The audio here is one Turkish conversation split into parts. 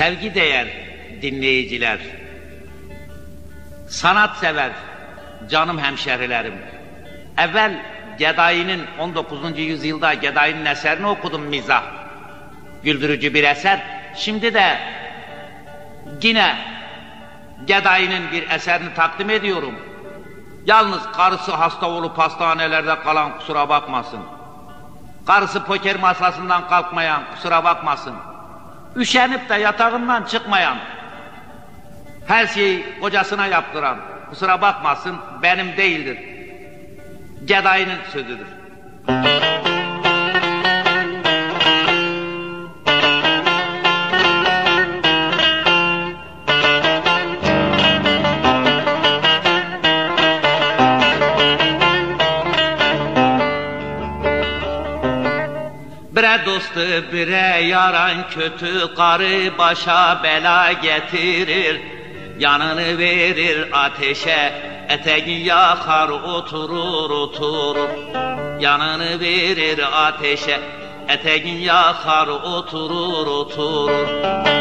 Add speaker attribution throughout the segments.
Speaker 1: Sevgi değer dinleyiciler, sanat sever canım hemşerilerim. Evvel Gedai'nin 19. yüzyılda Gedai'nin eserini okudum mizah. Güldürücü bir eser. Şimdi de yine Gedai'nin bir eserini takdim ediyorum. Yalnız karısı hasta olup hastanelerde kalan kusura bakmasın. Karısı poker masasından kalkmayan kusura bakmasın. Üşenip de yatağından çıkmayan, her şeyi kocasına yaptıran kusura bakmasın benim değildir. Gedai'nin sözüdür. Dostu bire yaran kötü karı başa bela getirir Yanını verir ateşe eteği yakar oturur oturur. Yanını verir ateşe eteği yakar oturur oturur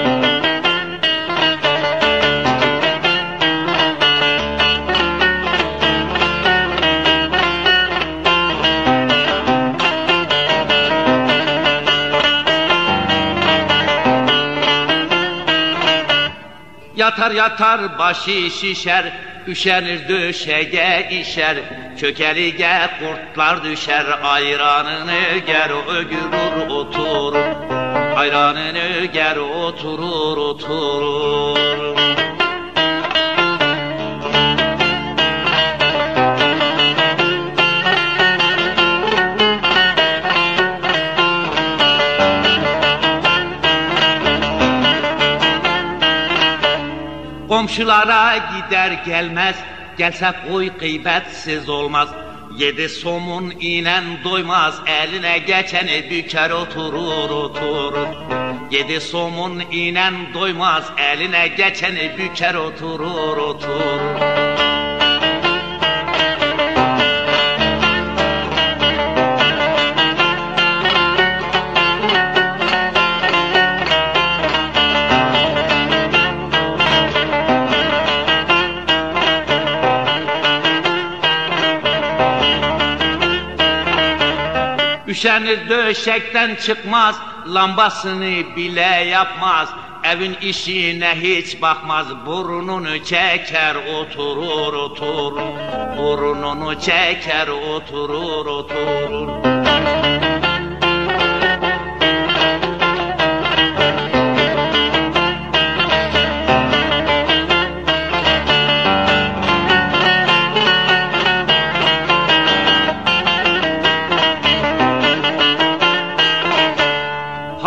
Speaker 1: Yatar yatar başı şişer, üşenir döşege işer, çökelige kurtlar düşer, ayranını ger ögürür oturur, ayranını ger oturur oturur. Komşulara gider gelmez, gelse koy gıybetsiz olmaz. Yedi somun inen doymaz, eline geçeni büker oturur oturur. Yedi somun inen doymaz, eline geçeni büker oturur oturur. Üşenir döşekten çıkmaz, lambasını bile yapmaz. Evin işine hiç bakmaz, burnunu çeker oturur oturur. Burnunu çeker oturur oturur.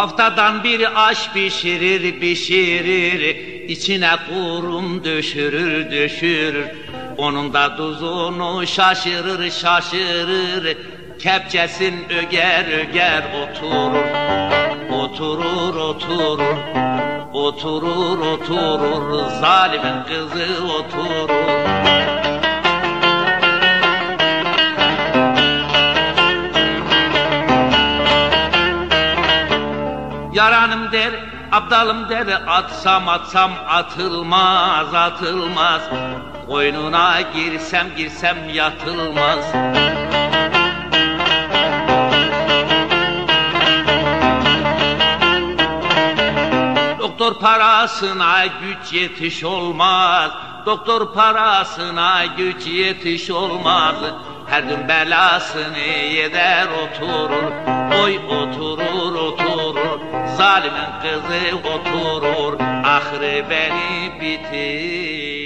Speaker 1: Haftadan bir aş pişirir pişirir içine kurum düşürür düşürür Onun da tuzunu şaşırır şaşırır. Kepçesin öger öger oturur. Oturur oturur. Oturur oturur. Zalimin kızı oturur Yaranım der, abdalım der, atsam atsam atılmaz, atılmaz. Koynuna girsem girsem yatılmaz. Doktor parasına güç yetiş olmaz. Doktor parasına güç yetiş olmaz. Her gün belasını yeder oturur. Oy oturur oturur. سالمن قزی اوتورور اخری بنی بیتی.